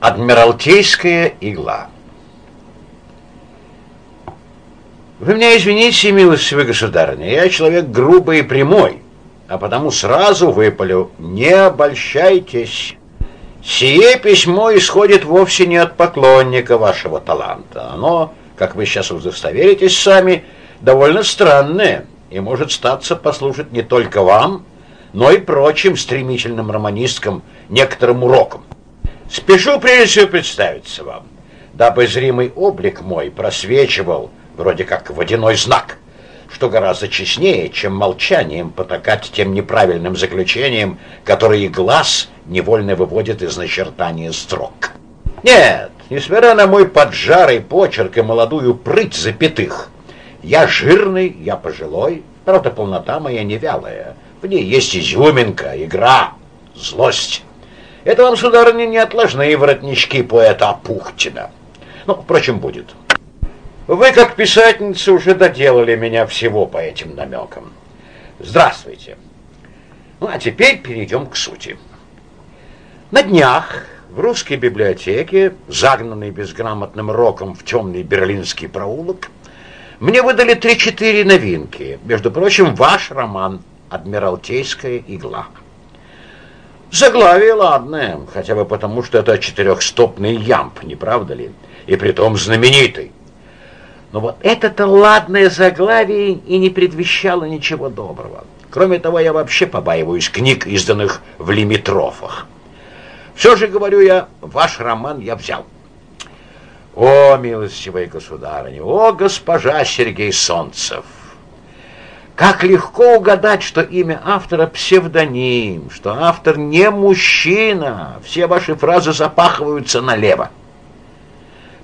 Адмиралтейская игла. Вы меня извините, милостивый государыня, я человек грубый и прямой, а потому сразу выпалю, не обольщайтесь. Сие письмо исходит вовсе не от поклонника вашего таланта. Оно, как вы сейчас удостоверитесь сами, довольно странное и может статься послужить не только вам, но и прочим стремительным романисткам некоторым уроком. Спешу прежде всего представиться вам, дабы зримый облик мой просвечивал, вроде как водяной знак, что гораздо честнее, чем молчанием потакать тем неправильным заключением, которые глаз невольно выводит из начертания строк. Нет, несмотря на мой поджарый почерк и молодую прыть запятых, я жирный, я пожилой, правда, полнота моя не вялая. В ней есть изюминка, игра, злость. Это вам, сударыня, не отложные воротнички поэта Апухтина. Ну, впрочем, будет. Вы, как писательница, уже доделали меня всего по этим намекам. Здравствуйте. Ну, а теперь перейдем к сути. На днях в русской библиотеке, загнанной безграмотным роком в темный берлинский проулок, мне выдали три-четыре новинки. Между прочим, ваш роман «Адмиралтейская игла». Заглавие ладное, хотя бы потому, что это четырехстопный ямб, не правда ли? И притом знаменитый. Но вот это-то ладное заглавие и не предвещало ничего доброго. Кроме того, я вообще побаиваюсь книг, изданных в лимитрофах. Все же, говорю я, ваш роман я взял. О, милостивая государыня, о, госпожа Сергей Солнцев! Как легко угадать, что имя автора псевдоним, что автор не мужчина. Все ваши фразы запахиваются налево.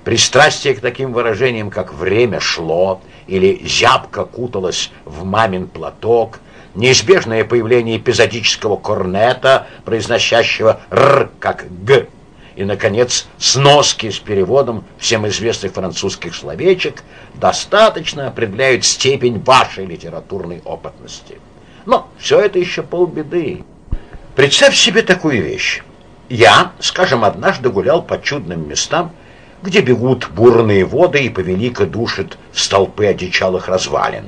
Пристрастие к таким выражениям, как «время шло» или «зябко куталась в мамин платок», неизбежное появление эпизодического корнета, произносящего «р» как «г», и, наконец, сноски с переводом всем известных французских словечек достаточно определяют степень вашей литературной опытности. Но все это еще полбеды. Представь себе такую вещь. Я, скажем, однажды гулял по чудным местам, где бегут бурные воды и повелико душит столпы одичалых развалин.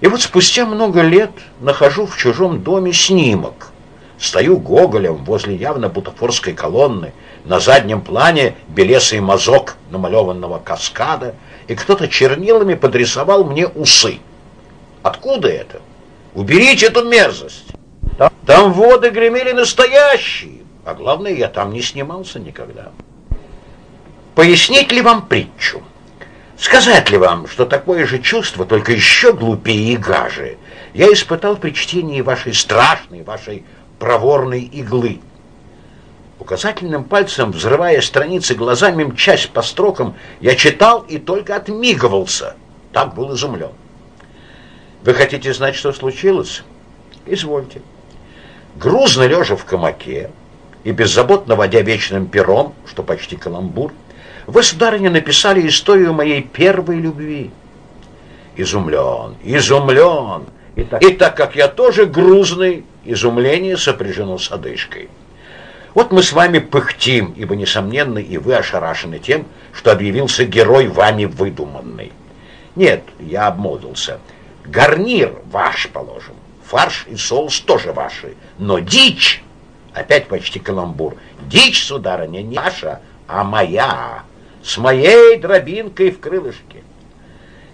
И вот спустя много лет нахожу в чужом доме снимок. Стою гоголем возле явно бутафорской колонны, на заднем плане белесый мазок намалеванного каскада, и кто-то чернилами подрисовал мне усы. Откуда это? Уберите эту мерзость. Там, там воды гремели настоящие, а главное, я там не снимался никогда. Пояснить ли вам притчу? Сказать ли вам, что такое же чувство, только еще глупее и гаже, я испытал при чтении вашей страшной, вашей проворной иглы? Указательным пальцем, взрывая страницы глазами, мчась по строкам, я читал и только отмигивался. Так был изумлен. Вы хотите знать, что случилось? Извольте. Грузно лежа в камаке и беззаботно водя вечным пером, что почти каламбур, вы, сударыня, написали историю моей первой любви. Изумлен, изумлен. И так, и так как я тоже грузный, изумление сопряжено с одышкой. Вот мы с вами пыхтим, ибо, несомненно, и вы ошарашены тем, что объявился герой вами выдуманный. Нет, я обмолвился. Гарнир ваш, положим. Фарш и соус тоже ваши. Но дичь, опять почти каламбур, дичь, сударыня, не ваша, а моя, с моей дробинкой в крылышке.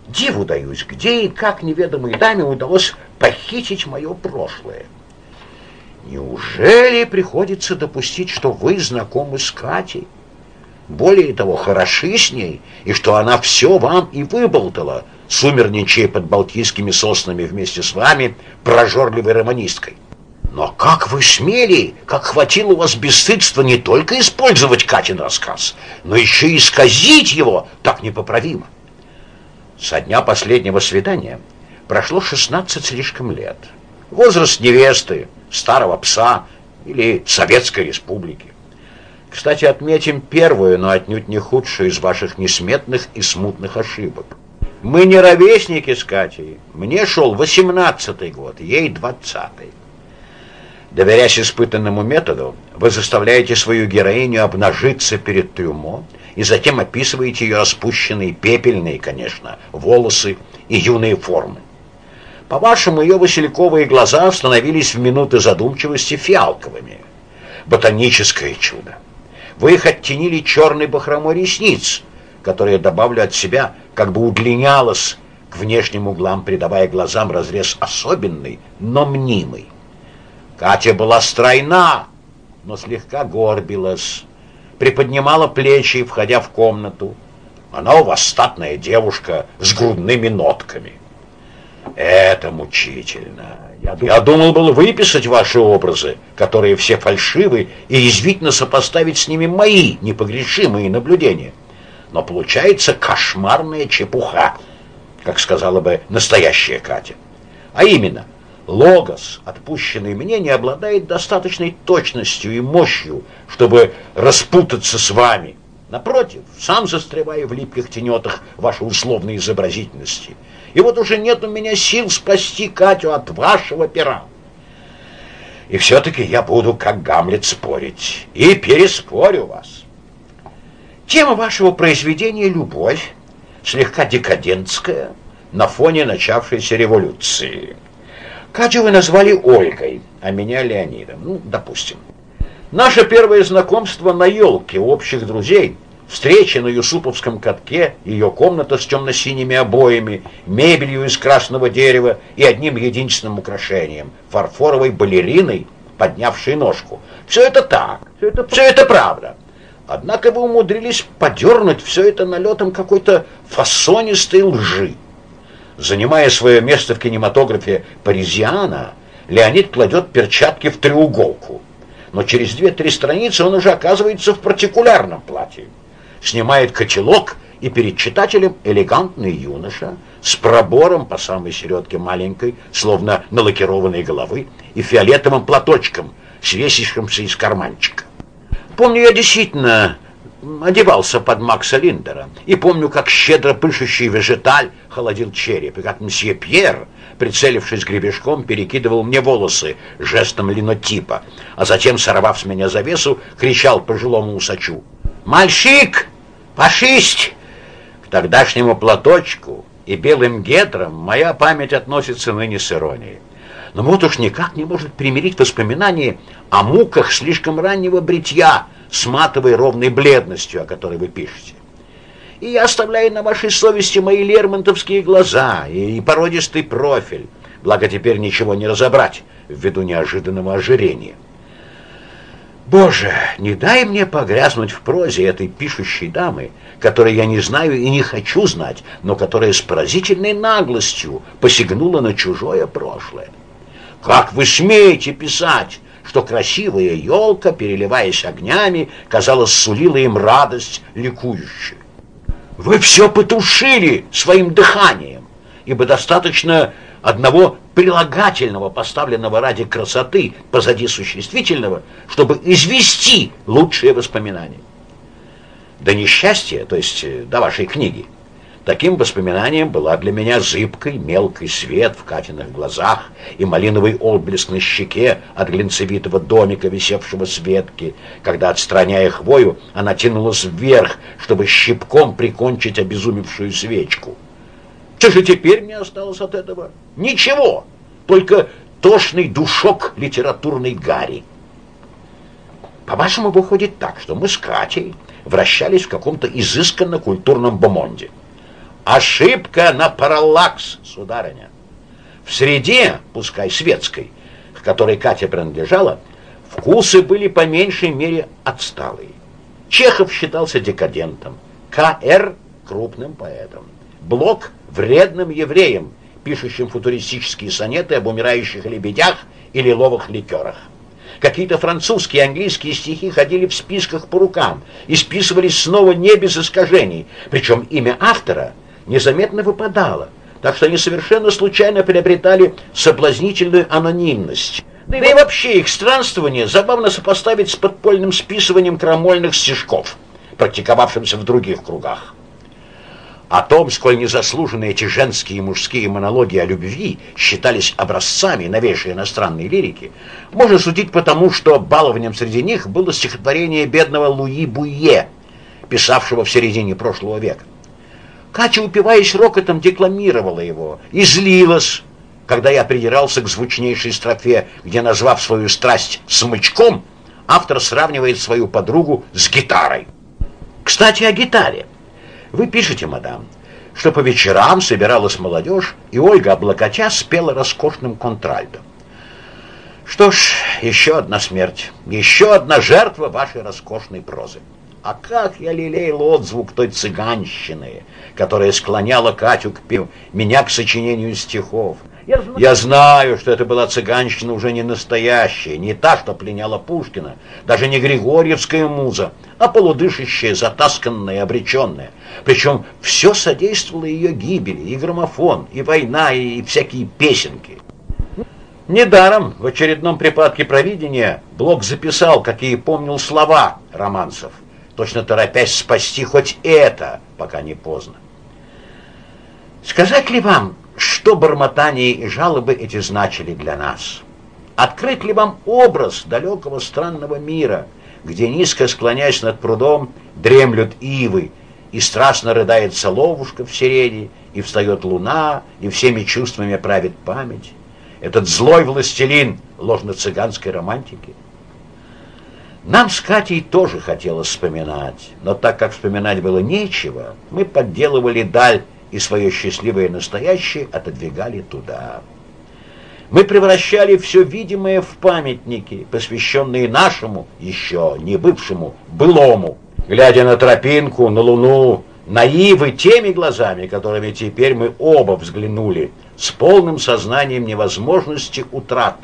Диву даюсь, где и как неведомой даме удалось похитить мое прошлое. Неужели приходится допустить, что вы знакомы с Катей? Более того, хороши с ней, и что она все вам и выболтала, сумерничая под балтийскими соснами вместе с вами, прожорливой романисткой. Но как вы смели, как хватило у вас бесстыдства не только использовать Катин рассказ, но еще и исказить его так непоправимо? Со дня последнего свидания прошло 16 слишком лет. Возраст невесты, старого пса или Советской Республики. Кстати, отметим первую, но отнюдь не худшую из ваших несметных и смутных ошибок. Мы не ровесники с Катей. Мне шел восемнадцатый год, ей двадцатый. Доверясь испытанному методу, вы заставляете свою героиню обнажиться перед трюмо и затем описываете ее распущенные, пепельные, конечно, волосы и юные формы. По-вашему, ее васильковые глаза становились в минуты задумчивости фиалковыми. Ботаническое чудо. Вы их оттенили черной бахромой ресниц, которая, добавлю от себя, как бы удлинялась к внешним углам, придавая глазам разрез особенный, но мнимый. Катя была стройна, но слегка горбилась, приподнимала плечи, входя в комнату. Она у вас статная девушка с грудными нотками. Это мучительно. Я, я думал было выписать ваши образы, которые все фальшивы, и язвительно сопоставить с ними мои непогрешимые наблюдения. Но получается кошмарная чепуха, как сказала бы настоящая Катя. А именно, логос, отпущенный мне, не обладает достаточной точностью и мощью, чтобы распутаться с вами. Напротив, сам застреваю в липких тенетах вашей условной изобразительности – и вот уже нет у меня сил спасти Катю от вашего пера. И все-таки я буду, как Гамлет, спорить. И переспорю вас. Тема вашего произведения — любовь, слегка декадентская, на фоне начавшейся революции. Катю вы назвали Ольгой, а меня Леонидом. Ну, допустим. Наше первое знакомство на елке общих друзей — Встреча на Юсуповском катке, ее комната с темно-синими обоями, мебелью из красного дерева и одним единственным украшением — фарфоровой балериной, поднявшей ножку. Все это так, все это, все это правда. Однако вы умудрились подернуть все это налетом какой-то фасонистой лжи. Занимая свое место в кинематографе Паризиана, Леонид кладет перчатки в треуголку. Но через две-три страницы он уже оказывается в партикулярном платье снимает котелок, и перед читателем элегантный юноша с пробором по самой середке маленькой, словно налакированной головы, и фиолетовым платочком, свесившимся из карманчика. Помню, я действительно одевался под Макса Линдера, и помню, как щедро пышущий вежеталь холодил череп, и как мсье Пьер, прицелившись гребешком, перекидывал мне волосы жестом линотипа, а затем, сорвав с меня завесу, кричал пожилому усачу «Мальчик!» Фашист! К тогдашнему платочку и белым гетрам моя память относится ныне с иронией. Но вот уж никак не может примирить воспоминания о муках слишком раннего бритья с матовой ровной бледностью, о которой вы пишете. И я оставляю на вашей совести мои лермонтовские глаза и породистый профиль, благо теперь ничего не разобрать ввиду неожиданного ожирения. Боже, не дай мне погрязнуть в прозе этой пишущей дамы, которой я не знаю и не хочу знать, но которая с поразительной наглостью посягнула на чужое прошлое. Как вы смеете писать, что красивая елка, переливаясь огнями, казалось, сулила им радость ликующую? Вы все потушили своим дыханием, ибо достаточно одного прилагательного, поставленного ради красоты позади существительного, чтобы извести лучшие воспоминания. До несчастья, то есть э, до вашей книги, таким воспоминанием была для меня зыбкой, мелкий свет в Катиных глазах и малиновый отблеск на щеке от глинцевитого домика, висевшего с ветки, когда, отстраняя хвою, она тянулась вверх, чтобы щипком прикончить обезумевшую свечку. Что же теперь мне осталось от этого? Ничего, только тошный душок литературной гари. По-вашему, выходит так, что мы с Катей вращались в каком-то изысканно культурном бомонде. Ошибка на параллакс, сударыня. В среде, пускай светской, к которой Катя принадлежала, вкусы были по меньшей мере отсталые. Чехов считался декадентом, К.Р. крупным поэтом, Блок вредным евреем, пишущим футуристические сонеты об умирающих лебедях и лиловых ликерах. Какие-то французские и английские стихи ходили в списках по рукам и списывались снова не без искажений, причем имя автора незаметно выпадало, так что они совершенно случайно приобретали соблазнительную анонимность. Да и вообще их странствование забавно сопоставить с подпольным списыванием крамольных стишков, практиковавшимся в других кругах. О том, сколь незаслуженные эти женские и мужские монологи о любви считались образцами новейшей иностранной лирики, можно судить потому, что балованием среди них было стихотворение бедного Луи Буе, писавшего в середине прошлого века. Катя, упиваясь рокотом, декламировала его и злилась, когда я придирался к звучнейшей строфе, где, назвав свою страсть смычком, автор сравнивает свою подругу с гитарой. Кстати, о гитаре. Вы пишете, мадам, что по вечерам собиралась молодежь, и Ольга, облокотя, спела роскошным контральдом. Что ж, еще одна смерть, еще одна жертва вашей роскошной прозы. А как я лелеял отзвук той цыганщины, которая склоняла Катю к певу, меня к сочинению стихов, знаю. Я знаю, что это была цыганщина уже не настоящая, не та, что пленяла Пушкина, даже не Григорьевская муза, а полудышащая, затасканная обреченная. Причем все содействовало ее гибели, и граммофон, и война, и всякие песенки. Недаром в очередном припадке провидения Блок записал, какие помнил слова романсов, точно торопясь спасти хоть это, пока не поздно. Сказать ли вам, что бормотание и жалобы эти значили для нас? Открыть ли вам образ далекого странного мира, где, низко склоняясь над прудом, дремлют ивы, и страстно рыдает соловушка в сирени, и встает луна, и всеми чувствами правит память? Этот злой властелин ложно-цыганской романтики? Нам с Катей тоже хотелось вспоминать, но так как вспоминать было нечего, мы подделывали даль и свое счастливое настоящее отодвигали туда. Мы превращали все видимое в памятники, посвященные нашему, еще не бывшему, былому. Глядя на тропинку, на луну, наивы теми глазами, которыми теперь мы оба взглянули, с полным сознанием невозможности утрат.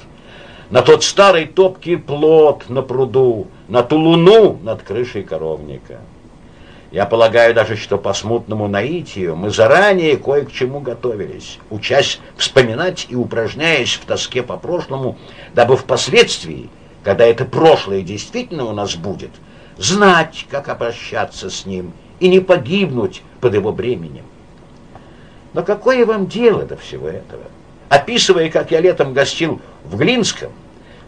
На тот старый топкий плод на пруду, на ту луну над крышей коровника. Я полагаю даже, что по смутному наитию мы заранее кое к чему готовились, учась вспоминать и упражняясь в тоске по прошлому, дабы впоследствии, когда это прошлое действительно у нас будет, знать, как обращаться с ним и не погибнуть под его бременем. Но какое вам дело до всего этого? Описывая, как я летом гостил в Глинском,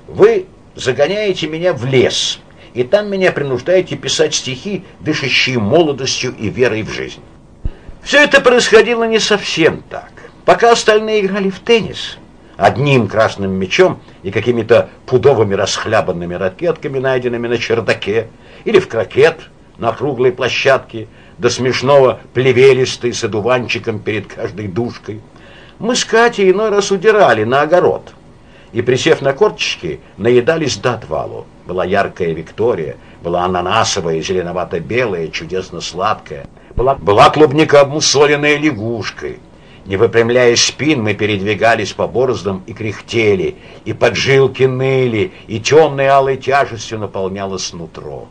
вы загоняете меня в лес – и там меня принуждаете писать стихи, дышащие молодостью и верой в жизнь. Все это происходило не совсем так. Пока остальные играли в теннис, одним красным мячом и какими-то пудовыми расхлябанными ракетками, найденными на чердаке, или в крокет на круглой площадке, до смешного плевелистой с одуванчиком перед каждой душкой, мы с Катей иной раз удирали на огород и, присев на корточки, наедались до отвалу. Была яркая Виктория, была ананасовая, зеленовато-белая, чудесно сладкая. Была, была клубника обмусоленная лягушкой. Не выпрямляя спин, мы передвигались по бороздам и кряхтели, и поджилки ныли, и темной алой тяжестью наполнялось нутро.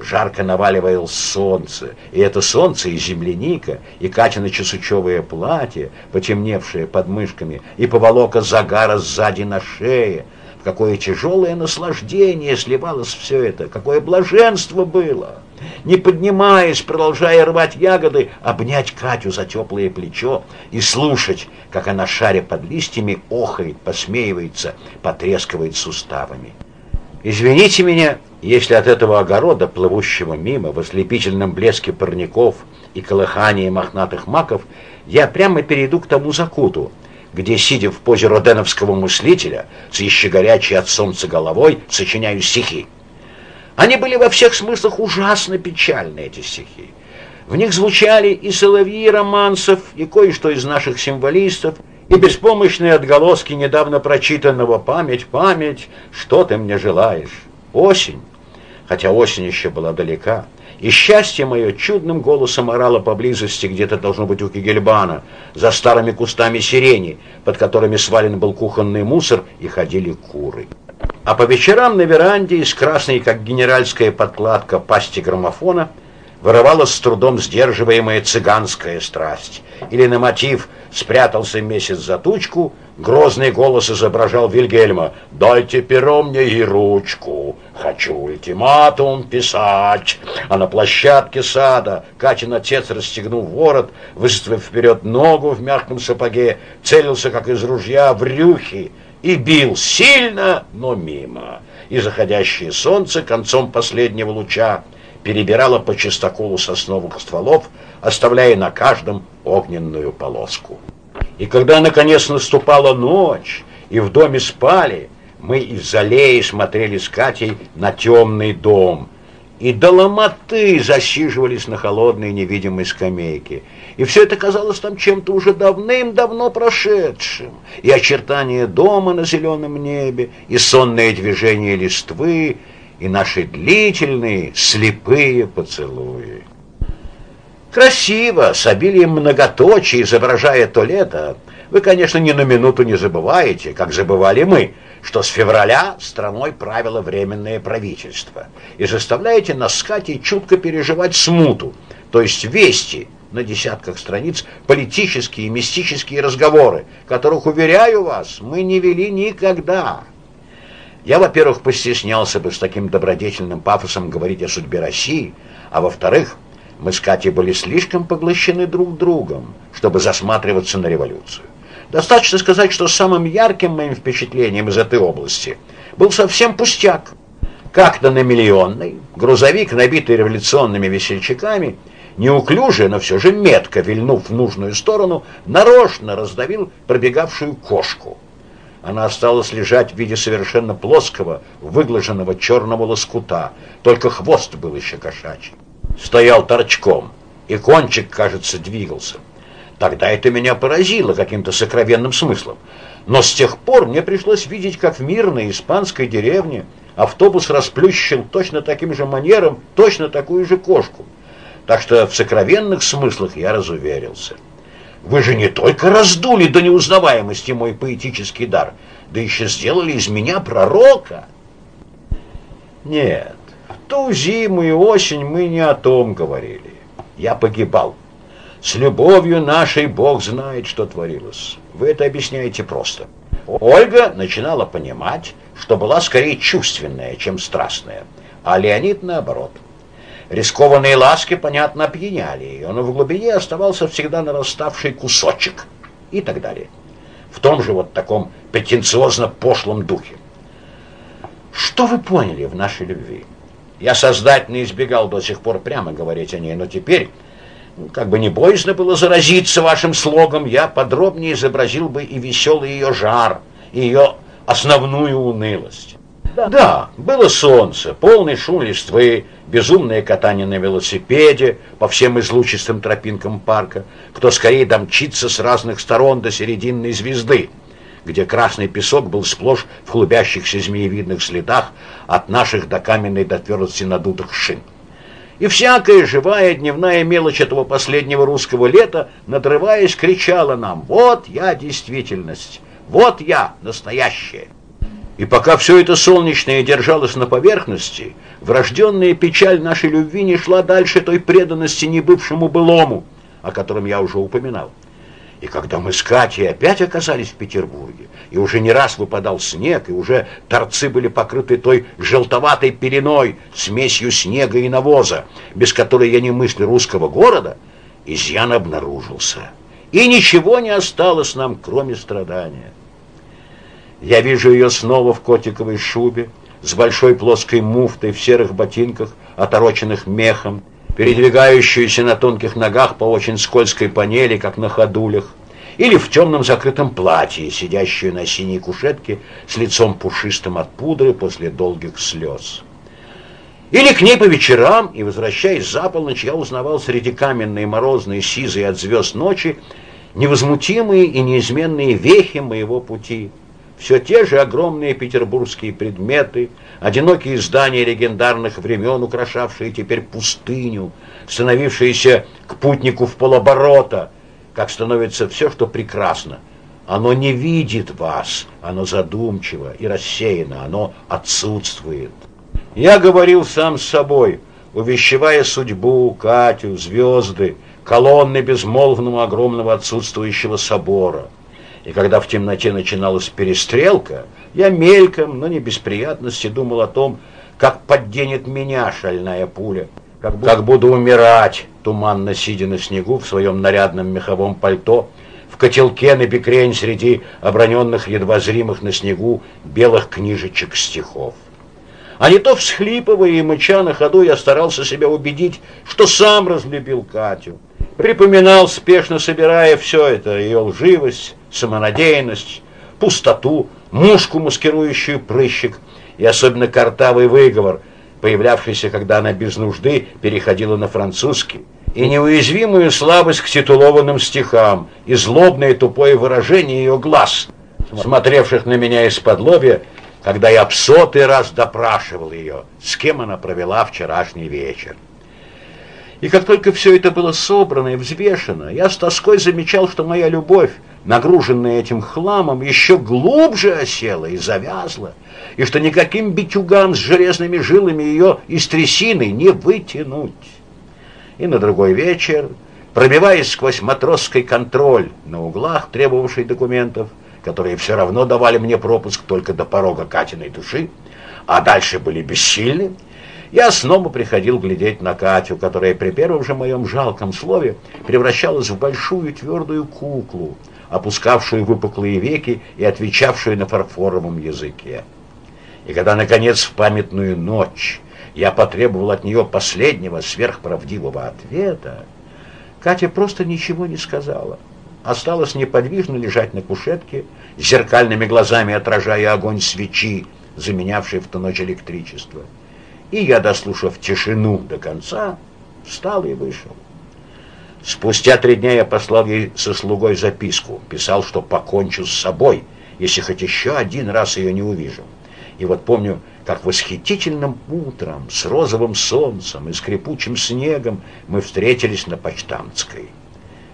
Жарко наваливалось солнце, и это солнце и земляника, и Катина чесучевое платье, потемневшее под мышками, и поволока загара сзади на шее — какое тяжелое наслаждение сливалось все это, какое блаженство было. Не поднимаясь, продолжая рвать ягоды, обнять Катю за теплое плечо и слушать, как она, шаря под листьями, охает, посмеивается, потрескивает суставами. Извините меня, если от этого огорода, плывущего мимо, в ослепительном блеске парников и колыхании мохнатых маков, я прямо перейду к тому закуту, где, сидя в позе роденовского мыслителя, с еще горячей от солнца головой, сочиняю стихи. Они были во всех смыслах ужасно печальны, эти стихи. В них звучали и соловьи романсов, и кое-что из наших символистов, и беспомощные отголоски недавно прочитанного «Память, память, что ты мне желаешь?» Осень, хотя осень еще была далека, и счастье мое чудным голосом орало поблизости, где-то должно быть у Кигельбана, за старыми кустами сирени, под которыми свален был кухонный мусор, и ходили куры. А по вечерам на веранде из красной, как генеральская подкладка, пасти граммофона, вырывалась с трудом сдерживаемая цыганская страсть. Или на мотив «Спрятался месяц за тучку», грозный голос изображал Вильгельма «Дайте перо мне и ручку, хочу ультиматум писать». А на площадке сада Катин отец, расстегнув ворот, выставив вперед ногу в мягком сапоге, целился, как из ружья, в рюхи и бил сильно, но мимо. И заходящее солнце концом последнего луча перебирала по чистоколу сосновых стволов, оставляя на каждом огненную полоску. И когда, наконец, наступала ночь, и в доме спали, мы из аллеи смотрели с Катей на темный дом, и до засиживались на холодной невидимой скамейке. И все это казалось там чем-то уже давным-давно прошедшим. И очертания дома на зеленом небе, и сонное движение листвы, и наши длительные слепые поцелуи. Красиво, с обилием многоточий, изображая то лето, вы, конечно, ни на минуту не забываете, как забывали мы, что с февраля страной правило временное правительство, и заставляете нас с Катей чутко переживать смуту, то есть вести на десятках страниц политические и мистические разговоры, которых, уверяю вас, мы не вели никогда. Я, во-первых, постеснялся бы с таким добродетельным пафосом говорить о судьбе России, а во-вторых, мы с Катей были слишком поглощены друг другом, чтобы засматриваться на революцию. Достаточно сказать, что самым ярким моим впечатлением из этой области был совсем пустяк. Как-то на миллионной грузовик, набитый революционными весельчаками, неуклюже, но все же метко вильнув в нужную сторону, нарочно раздавил пробегавшую кошку. Она осталась лежать в виде совершенно плоского, выглаженного черного лоскута, только хвост был еще кошачий. Стоял торчком, и кончик, кажется, двигался. Тогда это меня поразило каким-то сокровенным смыслом. Но с тех пор мне пришлось видеть, как в мирной испанской деревне автобус расплющил точно таким же манером точно такую же кошку. Так что в сокровенных смыслах я разуверился. Вы же не только раздули до неузнаваемости мой поэтический дар, да еще сделали из меня пророка. Нет, в ту зиму и осень мы не о том говорили. Я погибал. С любовью нашей Бог знает, что творилось. Вы это объясняете просто. Ольга начинала понимать, что была скорее чувственная, чем страстная, а Леонид наоборот. Рискованные ласки, понятно, опьяняли ее, но в глубине оставался всегда нараставший кусочек и так далее. В том же вот таком претенциозно-пошлом духе. Что вы поняли в нашей любви? Я сознательно избегал до сих пор прямо говорить о ней, но теперь как бы не боязно было заразиться вашим слогом, я подробнее изобразил бы и веселый ее жар, и ее основную унылость. Да, да, было солнце, полный шум листвы, безумное катание на велосипеде по всем излучистым тропинкам парка, кто скорее домчится с разных сторон до серединной звезды, где красный песок был сплошь в клубящихся змеевидных следах от наших до каменной до твердости надутых шин. И всякая живая дневная мелочь этого последнего русского лета, надрываясь, кричала нам «Вот я действительность! Вот я настоящее!» И пока все это солнечное держалось на поверхности, врожденная печаль нашей любви не шла дальше той преданности небывшему былому, о котором я уже упоминал. И когда мы с Катей опять оказались в Петербурге, и уже не раз выпадал снег, и уже торцы были покрыты той желтоватой пеленой, смесью снега и навоза, без которой я не мыслю русского города, изъян обнаружился. И ничего не осталось нам, кроме страдания. Я вижу ее снова в котиковой шубе, с большой плоской муфтой в серых ботинках, отороченных мехом, передвигающуюся на тонких ногах по очень скользкой панели, как на ходулях, или в темном закрытом платье, сидящую на синей кушетке с лицом пушистым от пудры после долгих слез. Или к ней по вечерам, и, возвращаясь за полночь, я узнавал среди каменной морозной сизой от звезд ночи невозмутимые и неизменные вехи моего пути — все те же огромные петербургские предметы, одинокие здания легендарных времен, украшавшие теперь пустыню, становившиеся к путнику в полоборота, как становится все, что прекрасно. Оно не видит вас, оно задумчиво и рассеяно, оно отсутствует. Я говорил сам с собой, увещевая судьбу, Катю, звезды, колонны безмолвного огромного отсутствующего собора. И когда в темноте начиналась перестрелка, я мельком, но не без приятности думал о том, как подденет меня шальная пуля, как, буду, как буду умирать, туманно сидя на снегу в своем нарядном меховом пальто, в котелке на бекрень среди оброненных едва зримых на снегу белых книжечек стихов. А не то всхлипывая и мыча на ходу, я старался себя убедить, что сам разлюбил Катю. Припоминал, спешно собирая все это, ее лживость, самонадеянность, пустоту, мушку, маскирующую прыщик, и особенно картавый выговор, появлявшийся, когда она без нужды переходила на французский, и неуязвимую слабость к титулованным стихам, и злобное тупое выражение ее глаз, смотревших на меня из-под лобья, когда я в сотый раз допрашивал ее, с кем она провела вчерашний вечер. И как только все это было собрано и взвешено, я с тоской замечал, что моя любовь, нагруженная этим хламом, еще глубже осела и завязла, и что никаким битюгам с железными жилами ее из трясины не вытянуть. И на другой вечер, пробиваясь сквозь матросский контроль на углах, требовавший документов, которые все равно давали мне пропуск только до порога Катиной души, а дальше были бессильны, я снова приходил глядеть на Катю, которая при первом же моем жалком слове превращалась в большую твердую куклу, опускавшую выпуклые веки и отвечавшую на фарфоровом языке. И когда, наконец, в памятную ночь я потребовал от нее последнего сверхправдивого ответа, Катя просто ничего не сказала. Осталась неподвижно лежать на кушетке, зеркальными глазами отражая огонь свечи, заменявшей в ту ночь электричество. И я, дослушав тишину до конца, встал и вышел. Спустя три дня я послал ей со слугой записку. Писал, что покончу с собой, если хоть еще один раз ее не увижу. И вот помню, как восхитительным утром с розовым солнцем и скрипучим снегом мы встретились на Почтамтской.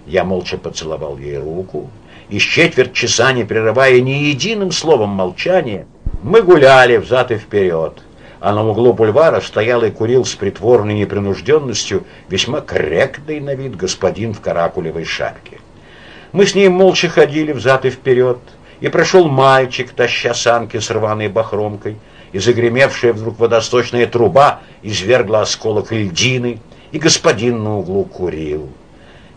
Я молча поцеловал ей руку, и с четверть часа, не прерывая ни единым словом молчания, мы гуляли взад и вперед, а на углу бульвара стоял и курил с притворной непринужденностью весьма корректный на вид господин в каракулевой шапке. Мы с ним молча ходили взад и вперед, и прошел мальчик, таща санки с рваной бахромкой, и загремевшая вдруг водосточная труба извергла осколок льдины, и господин на углу курил.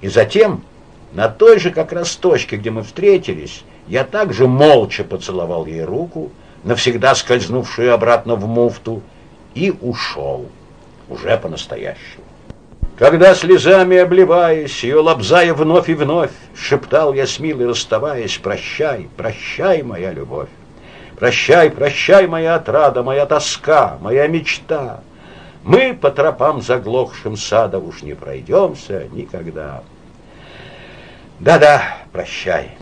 И затем, на той же как раз точке, где мы встретились, я также молча поцеловал ей руку, навсегда скользнувшую обратно в муфту, и ушел, уже по-настоящему. Когда слезами обливаясь, ее лобзая вновь и вновь, шептал я с милой расставаясь, прощай, прощай, моя любовь. Прощай, прощай, моя отрада, моя тоска, моя мечта. Мы по тропам заглохшим сада уж не пройдемся никогда. Да-да, прощай.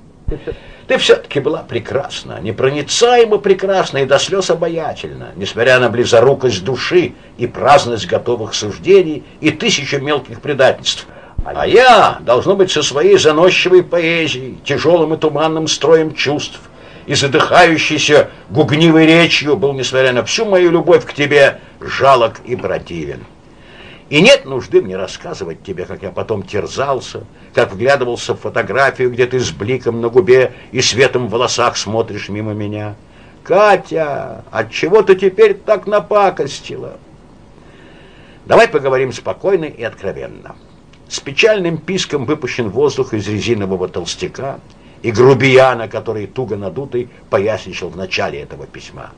Ты все-таки была прекрасна, непроницаемо прекрасна и до слез обаятельна, несмотря на близорукость души и праздность готовых суждений и тысячу мелких предательств. А я, должно быть, со своей заносчивой поэзией, тяжелым и туманным строем чувств и задыхающейся гугнивой речью был, несмотря на всю мою любовь к тебе, жалок и противен. И нет нужды мне рассказывать тебе, как я потом терзался, как вглядывался в фотографию, где ты с бликом на губе и светом в волосах смотришь мимо меня. Катя, от чего ты теперь так напакостила? Давай поговорим спокойно и откровенно. С печальным писком выпущен воздух из резинового толстяка и грубияна, который туго надутый поясничал в начале этого письма.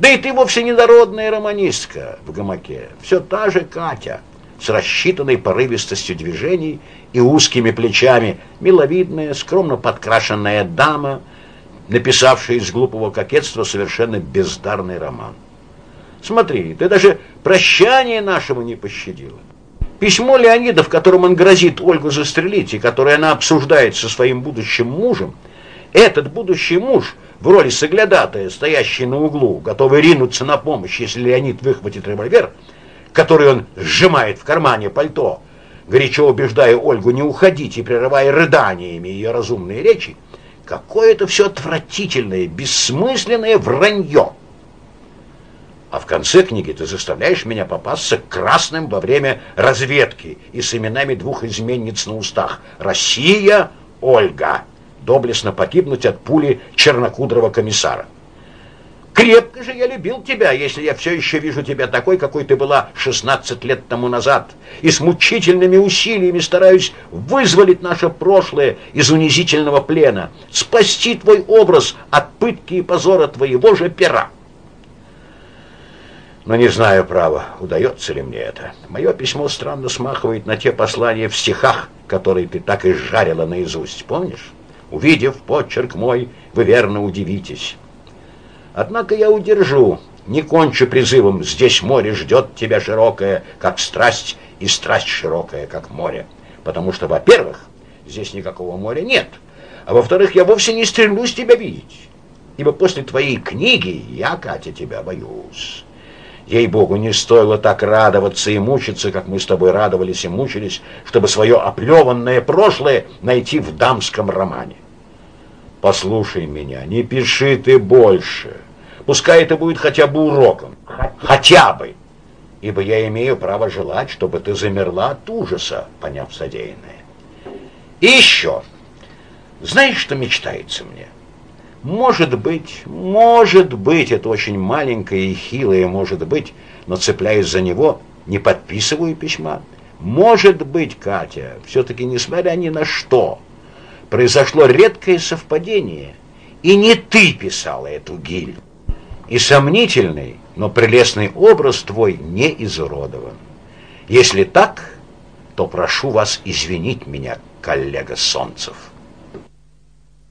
Да и ты вовсе не народная романистка в гамаке. Все та же Катя, с рассчитанной порывистостью движений и узкими плечами, миловидная, скромно подкрашенная дама, написавшая из глупого кокетства совершенно бездарный роман. Смотри, ты даже прощание нашего не пощадила. Письмо Леонида, в котором он грозит Ольгу застрелить, и которое она обсуждает со своим будущим мужем, этот будущий муж – в роли соглядатая, стоящий на углу, готовый ринуться на помощь, если Леонид выхватит револьвер, который он сжимает в кармане пальто, горячо убеждая Ольгу не уходить и прерывая рыданиями ее разумные речи, какое это все отвратительное, бессмысленное вранье. А в конце книги ты заставляешь меня попасться красным во время разведки и с именами двух изменниц на устах. Россия, Ольга. Доблестно погибнуть от пули чернокудрого комиссара. Крепко же я любил тебя, если я все еще вижу тебя такой, какой ты была 16 лет тому назад, и с мучительными усилиями стараюсь вызволить наше прошлое из унизительного плена, спасти твой образ от пытки и позора твоего же пера. Но не знаю, право, удается ли мне это. Мое письмо странно смахивает на те послания в стихах, которые ты так и жарила наизусть, помнишь? Увидев почерк мой, вы верно удивитесь. Однако я удержу, не кончу призывом «Здесь море ждет тебя широкое, как страсть, и страсть широкая, как море». Потому что, во-первых, здесь никакого моря нет, а во-вторых, я вовсе не стремлюсь тебя видеть, ибо после твоей книги я, Катя, тебя боюсь. Ей-богу, не стоило так радоваться и мучиться, как мы с тобой радовались и мучились, чтобы свое оплеванное прошлое найти в дамском романе. Послушай меня, не пиши ты больше. Пускай это будет хотя бы уроком. Хотя бы. Ибо я имею право желать, чтобы ты замерла от ужаса, поняв содеянное. И еще. Знаешь, что мечтается мне? — может быть, может быть, это очень маленькое и хилое, может быть, но цепляюсь за него, не подписываю письма. Может быть, Катя, все-таки, несмотря ни на что, произошло редкое совпадение, и не ты писала эту гиль. И сомнительный, но прелестный образ твой не изуродован. Если так, то прошу вас извинить меня, коллега Солнцев.